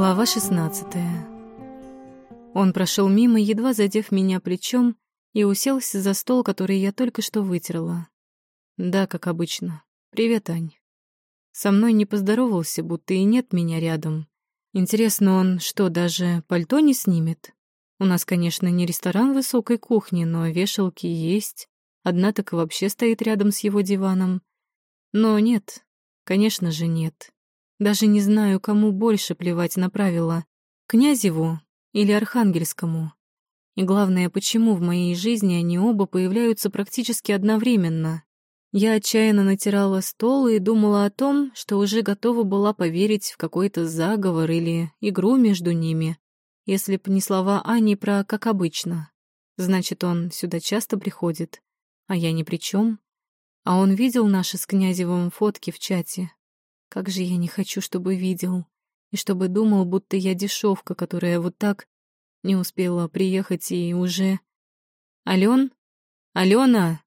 Глава 16 Он прошел мимо, едва задев меня плечом, и уселся за стол, который я только что вытерла. Да, как обычно. «Привет, Ань». Со мной не поздоровался, будто и нет меня рядом. Интересно, он что, даже пальто не снимет? У нас, конечно, не ресторан высокой кухни, но вешалки есть. Одна так и вообще стоит рядом с его диваном. Но нет, конечно же нет. Даже не знаю, кому больше плевать на правила. Князеву или Архангельскому. И главное, почему в моей жизни они оба появляются практически одновременно. Я отчаянно натирала стол и думала о том, что уже готова была поверить в какой-то заговор или игру между ними, если б не слова Ани про «как обычно». Значит, он сюда часто приходит, а я ни при чем. А он видел наши с Князевым фотки в чате. Как же я не хочу, чтобы видел, и чтобы думал, будто я дешевка, которая вот так не успела приехать и уже... «Ален? Алена!»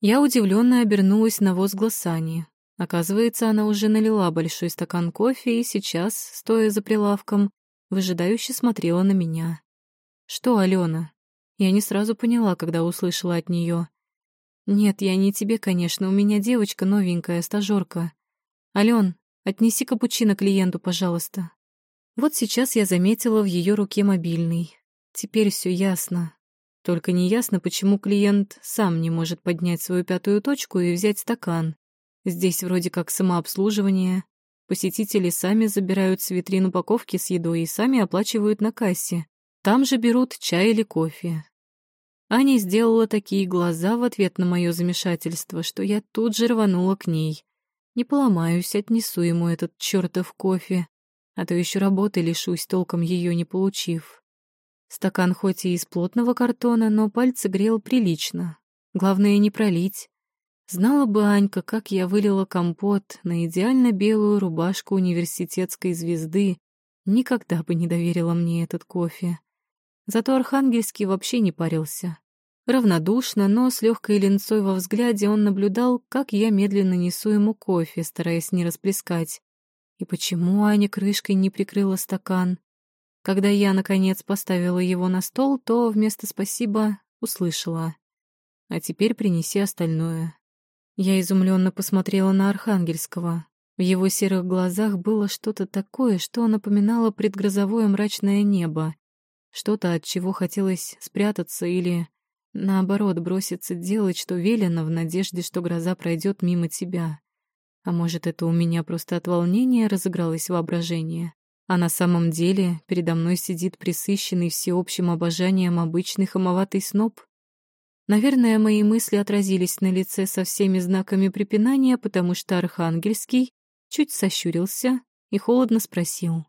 Я удивленно обернулась на возглас Сани. Оказывается, она уже налила большой стакан кофе и сейчас, стоя за прилавком, выжидающе смотрела на меня. «Что, Алена?» Я не сразу поняла, когда услышала от нее. «Нет, я не тебе, конечно, у меня девочка новенькая, стажёрка. Ален, отнеси капучино клиенту, пожалуйста». Вот сейчас я заметила в ее руке мобильный. Теперь все ясно. Только не ясно, почему клиент сам не может поднять свою пятую точку и взять стакан. Здесь вроде как самообслуживание. Посетители сами забирают с витрин упаковки с едой и сами оплачивают на кассе. Там же берут чай или кофе. Аня сделала такие глаза в ответ на мое замешательство, что я тут же рванула к ней. Не поломаюсь, отнесу ему этот чертов кофе, а то еще работы лишусь, толком ее не получив. Стакан хоть и из плотного картона, но пальцы грел прилично. Главное не пролить. Знала бы Анька, как я вылила компот на идеально белую рубашку университетской звезды, никогда бы не доверила мне этот кофе. Зато Архангельский вообще не парился. Равнодушно, но с легкой ленцой во взгляде он наблюдал, как я медленно несу ему кофе, стараясь не расплескать. И почему Аня крышкой не прикрыла стакан? Когда я, наконец, поставила его на стол, то вместо «спасибо» услышала. «А теперь принеси остальное». Я изумленно посмотрела на Архангельского. В его серых глазах было что-то такое, что напоминало предгрозовое мрачное небо. Что-то, от чего хотелось спрятаться или, наоборот, броситься делать, что велено, в надежде, что гроза пройдет мимо тебя. А может, это у меня просто от волнения разыгралось воображение? А на самом деле передо мной сидит присыщенный всеобщим обожанием обычный хамоватый сноб. Наверное, мои мысли отразились на лице со всеми знаками препинания, потому что Архангельский чуть сощурился и холодно спросил.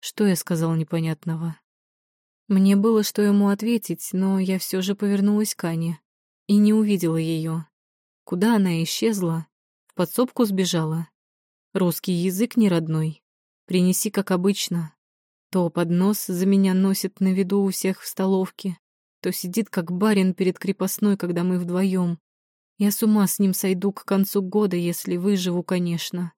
Что я сказал непонятного? Мне было что ему ответить, но я все же повернулась к Ане и не увидела ее. Куда она исчезла? В подсобку сбежала. Русский язык не родной. Принеси, как обычно. То поднос за меня носит на виду у всех в столовке, то сидит, как барин перед крепостной, когда мы вдвоем. Я с ума с ним сойду к концу года, если выживу, конечно.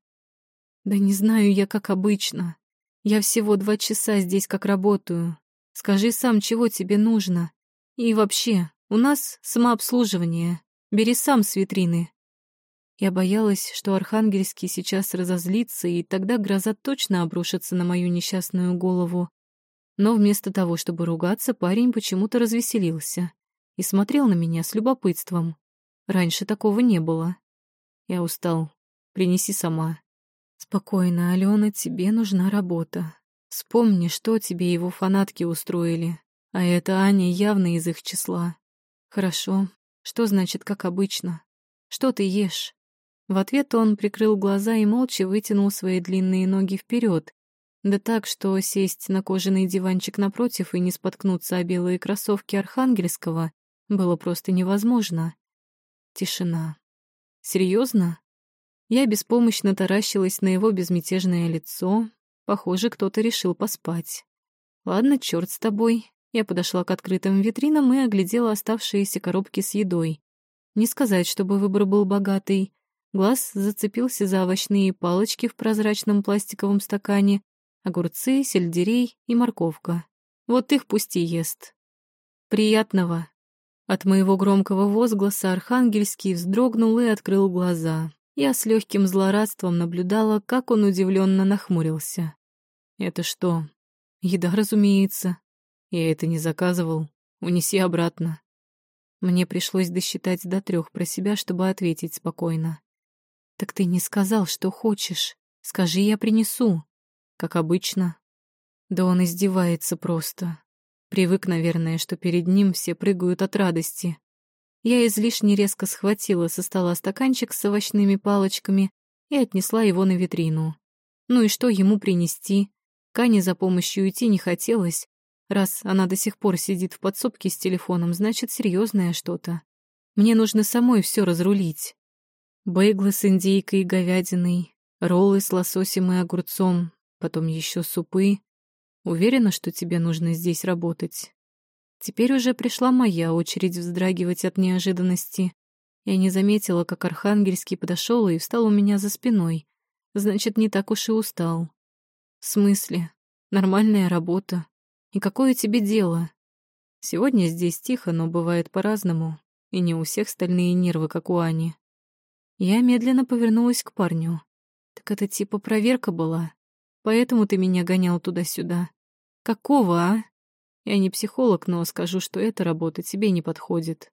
Да не знаю я, как обычно. Я всего два часа здесь как работаю. Скажи сам, чего тебе нужно. И вообще, у нас самообслуживание. Бери сам с витрины. Я боялась, что Архангельский сейчас разозлится, и тогда гроза точно обрушится на мою несчастную голову. Но вместо того, чтобы ругаться, парень почему-то развеселился и смотрел на меня с любопытством. Раньше такого не было. Я устал. Принеси сама. Спокойно, Алена, тебе нужна работа. Вспомни, что тебе его фанатки устроили. А это Аня явно из их числа. Хорошо. Что значит, как обычно? Что ты ешь? В ответ он прикрыл глаза и молча вытянул свои длинные ноги вперед, да так, что сесть на кожаный диванчик напротив и не споткнуться о белые кроссовки Архангельского было просто невозможно. Тишина. Серьезно? Я беспомощно таращилась на его безмятежное лицо. Похоже, кто-то решил поспать. Ладно, черт с тобой. Я подошла к открытым витринам и оглядела оставшиеся коробки с едой. Не сказать, чтобы выбор был богатый. Глаз зацепился за овощные палочки в прозрачном пластиковом стакане, Огурцы, сельдерей и морковка. Вот их пусть и ест. Приятного. От моего громкого возгласа Архангельский вздрогнул и открыл глаза. Я с легким злорадством наблюдала, как он удивленно нахмурился. «Это что?» «Еда, разумеется. Я это не заказывал. Унеси обратно». Мне пришлось досчитать до трех про себя, чтобы ответить спокойно. «Так ты не сказал, что хочешь. Скажи, я принесу». «Как обычно». Да он издевается просто. Привык, наверное, что перед ним все прыгают от радости. Я излишне резко схватила со стола стаканчик с овощными палочками и отнесла его на витрину. Ну и что ему принести? Кане за помощью идти не хотелось. Раз она до сих пор сидит в подсобке с телефоном, значит, серьезное что-то. Мне нужно самой все разрулить. Бейглы с индейкой и говядиной, роллы с лососем и огурцом, потом еще супы. Уверена, что тебе нужно здесь работать. Теперь уже пришла моя очередь вздрагивать от неожиданности. Я не заметила, как Архангельский подошел и встал у меня за спиной. Значит, не так уж и устал. В смысле? Нормальная работа. И какое тебе дело? Сегодня здесь тихо, но бывает по-разному. И не у всех стальные нервы, как у Ани. Я медленно повернулась к парню. Так это типа проверка была. Поэтому ты меня гонял туда-сюда. Какого, а? Я не психолог, но скажу, что эта работа тебе не подходит.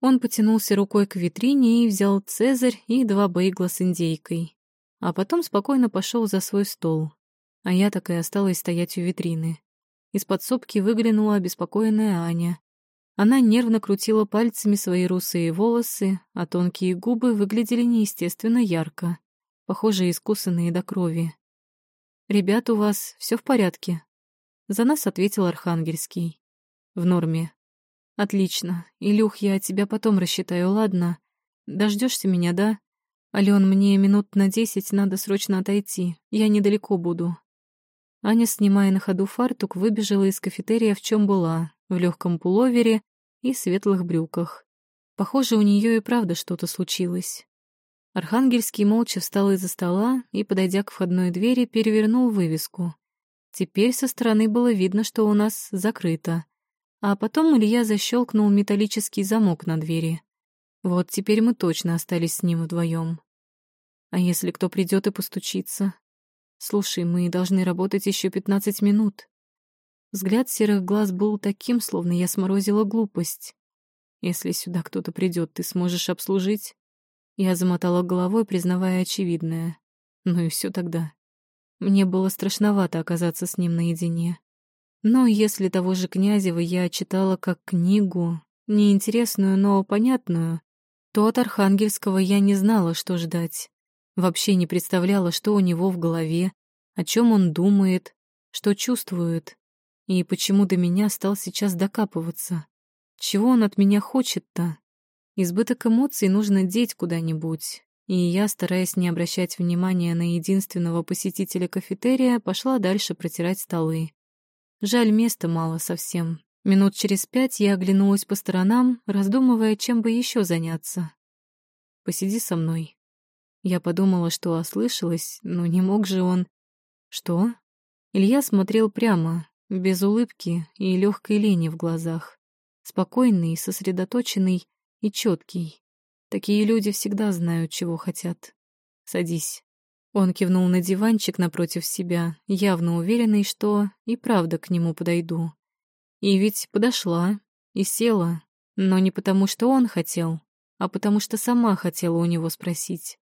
Он потянулся рукой к витрине и взял цезарь и два бейгла с индейкой. А потом спокойно пошел за свой стол. А я так и осталась стоять у витрины. Из подсобки выглянула обеспокоенная Аня. Она нервно крутила пальцами свои русые волосы, а тонкие губы выглядели неестественно ярко, похоже, искусанные до крови. «Ребят, у вас все в порядке?» За нас ответил Архангельский. В норме. Отлично. Илюх, я тебя потом рассчитаю, ладно? Дождешься меня, да? Ален, мне минут на десять надо срочно отойти. Я недалеко буду. Аня, снимая на ходу фартук, выбежала из кафетерия в чем была, в легком пуловере и светлых брюках. Похоже, у нее и правда что-то случилось. Архангельский молча встал из-за стола и, подойдя к входной двери, перевернул вывеску. Теперь со стороны было видно, что у нас закрыто. А потом Илья защелкнул металлический замок на двери. Вот теперь мы точно остались с ним вдвоем. А если кто придет и постучится? Слушай, мы должны работать еще пятнадцать минут. Взгляд серых глаз был таким, словно я сморозила глупость. Если сюда кто-то придет, ты сможешь обслужить? Я замотала головой, признавая очевидное. Ну и все тогда. Мне было страшновато оказаться с ним наедине. Но если того же Князева я читала как книгу, неинтересную, но понятную, то от Архангельского я не знала, что ждать. Вообще не представляла, что у него в голове, о чем он думает, что чувствует, и почему до меня стал сейчас докапываться. Чего он от меня хочет-то? Избыток эмоций нужно деть куда-нибудь, и я, стараясь не обращать внимания на единственного посетителя кафетерия, пошла дальше протирать столы. Жаль, места мало совсем. Минут через пять я оглянулась по сторонам, раздумывая, чем бы еще заняться. «Посиди со мной». Я подумала, что ослышалась, но не мог же он... «Что?» Илья смотрел прямо, без улыбки и легкой лени в глазах. Спокойный, сосредоточенный и четкий. Такие люди всегда знают, чего хотят. Садись. Он кивнул на диванчик напротив себя, явно уверенный, что и правда к нему подойду. И ведь подошла, и села, но не потому, что он хотел, а потому что сама хотела у него спросить.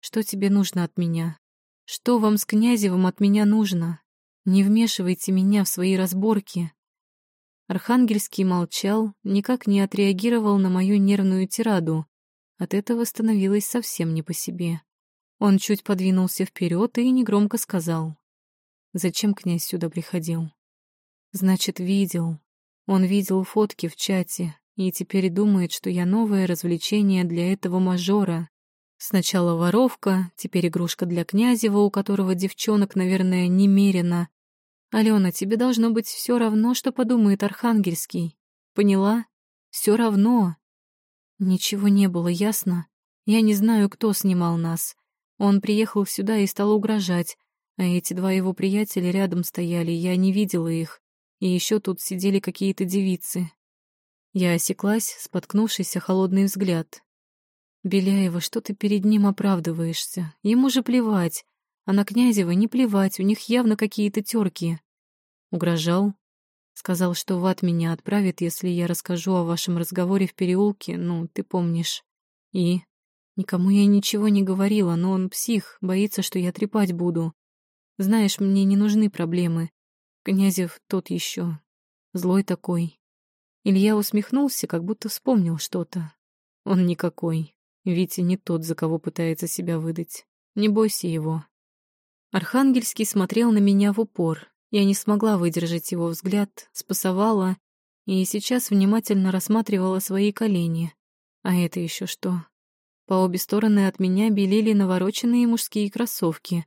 «Что тебе нужно от меня? Что вам с Князевым от меня нужно? Не вмешивайте меня в свои разборки». Архангельский молчал, никак не отреагировал на мою нервную тираду, от этого становилось совсем не по себе. Он чуть подвинулся вперед и негромко сказал. «Зачем князь сюда приходил?» «Значит, видел. Он видел фотки в чате и теперь думает, что я новое развлечение для этого мажора. Сначала воровка, теперь игрушка для Князева, у которого девчонок, наверное, немерено. Алена, тебе должно быть все равно, что подумает Архангельский. Поняла? Все равно. Ничего не было, ясно? Я не знаю, кто снимал нас. Он приехал сюда и стал угрожать. А эти два его приятеля рядом стояли, я не видела их. И еще тут сидели какие-то девицы. Я осеклась, споткнувшись холодный взгляд. «Беляева, что ты перед ним оправдываешься? Ему же плевать. А на Князева не плевать, у них явно какие-то терки. Угрожал. Сказал, что в ад меня отправит, если я расскажу о вашем разговоре в переулке, ну, ты помнишь. И? Никому я ничего не говорила, но он псих, боится, что я трепать буду. Знаешь, мне не нужны проблемы. Князев тот еще. Злой такой. Илья усмехнулся, как будто вспомнил что-то. Он никакой. Витя не тот, за кого пытается себя выдать. Не бойся его. Архангельский смотрел на меня в упор, я не смогла выдержать его взгляд, спасовала и сейчас внимательно рассматривала свои колени. А это еще что? По обе стороны от меня белели навороченные мужские кроссовки.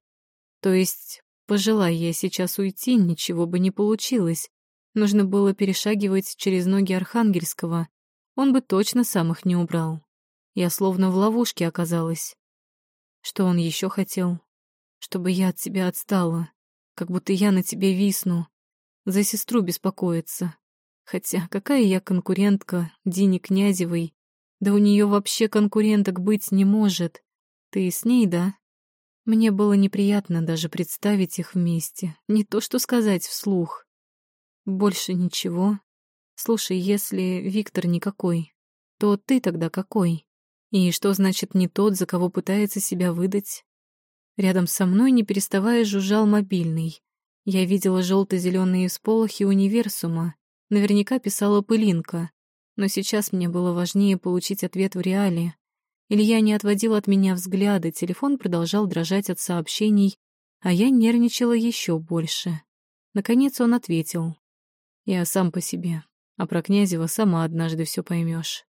То есть, пожелая я сейчас уйти, ничего бы не получилось. Нужно было перешагивать через ноги Архангельского. Он бы точно сам их не убрал. Я словно в ловушке оказалась. Что он еще хотел? Чтобы я от тебя отстала как будто я на тебе висну. За сестру беспокоиться. Хотя какая я конкурентка Дине Князевой? Да у нее вообще конкуренток быть не может. Ты с ней, да? Мне было неприятно даже представить их вместе, не то что сказать вслух. Больше ничего. Слушай, если Виктор никакой, то ты тогда какой? И что значит не тот, за кого пытается себя выдать? Рядом со мной, не переставая, жужжал мобильный. Я видела желто-зеленые всполохи универсума. Наверняка писала пылинка. Но сейчас мне было важнее получить ответ в реале. Илья не отводил от меня взгляда, телефон продолжал дрожать от сообщений, а я нервничала еще больше. Наконец он ответил. «Я сам по себе, а про Князева сама однажды все поймешь.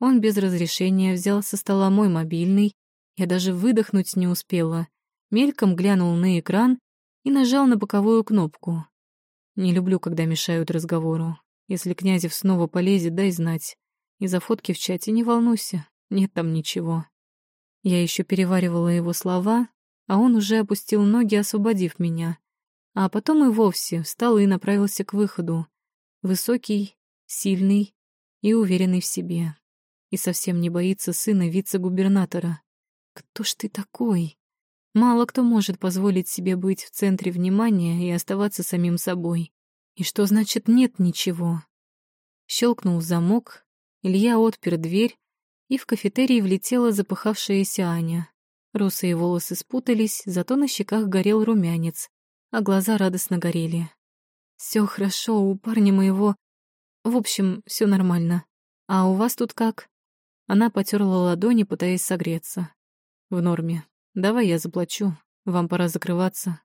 Он без разрешения взял со стола мой мобильный, я даже выдохнуть не успела мельком глянул на экран и нажал на боковую кнопку. Не люблю, когда мешают разговору. Если Князев снова полезет, дай знать. И за фотки в чате не волнуйся, нет там ничего. Я еще переваривала его слова, а он уже опустил ноги, освободив меня. А потом и вовсе встал и направился к выходу. Высокий, сильный и уверенный в себе. И совсем не боится сына вице-губернатора. Кто ж ты такой? Мало кто может позволить себе быть в центре внимания и оставаться самим собой. И что значит «нет ничего»? Щелкнул замок, Илья отпер дверь, и в кафетерий влетела запыхавшаяся Аня. Русые волосы спутались, зато на щеках горел румянец, а глаза радостно горели. Все хорошо, у парня моего... В общем, все нормально. А у вас тут как?» Она потерла ладони, пытаясь согреться. «В норме. Давай я заплачу. Вам пора закрываться.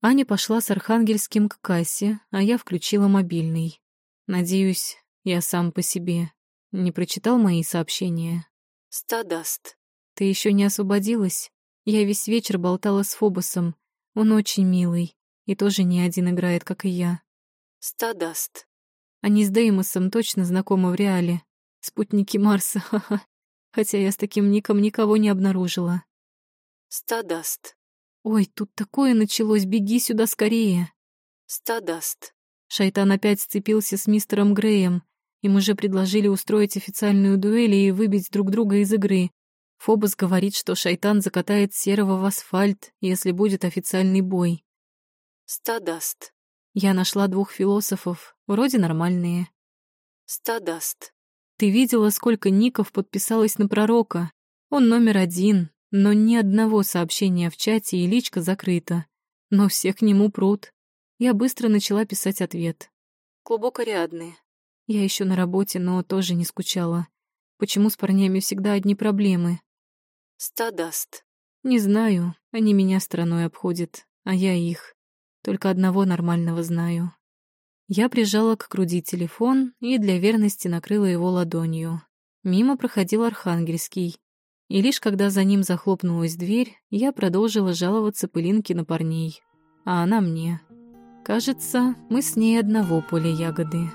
Аня пошла с Архангельским к кассе, а я включила мобильный. Надеюсь, я сам по себе. Не прочитал мои сообщения? Стадаст. Ты еще не освободилась? Я весь вечер болтала с Фобосом. Он очень милый. И тоже не один играет, как и я. Стадаст. Они с Деймосом точно знакомы в реале. Спутники Марса, ха-ха. Хотя я с таким ником никого не обнаружила. Стадаст. Ой, тут такое началось, беги сюда скорее. Стадаст. Шайтан опять сцепился с мистером Греем. Им уже предложили устроить официальную дуэль и выбить друг друга из игры. Фобос говорит, что шайтан закатает серого в асфальт, если будет официальный бой. Стадаст. Я нашла двух философов, вроде нормальные. Стадаст. Ты видела, сколько ников подписалось на пророка? Он номер один, но ни одного сообщения в чате и личка закрыта. Но все к нему прут. Я быстро начала писать ответ. Клубок Ариадны. Я еще на работе, но тоже не скучала. Почему с парнями всегда одни проблемы? Стадаст. Не знаю, они меня стороной обходят, а я их. Только одного нормального знаю. Я прижала к груди телефон и для верности накрыла его ладонью. Мимо проходил Архангельский. И лишь когда за ним захлопнулась дверь, я продолжила жаловаться пылинке на парней. А она мне. Кажется, мы с ней одного поля ягоды.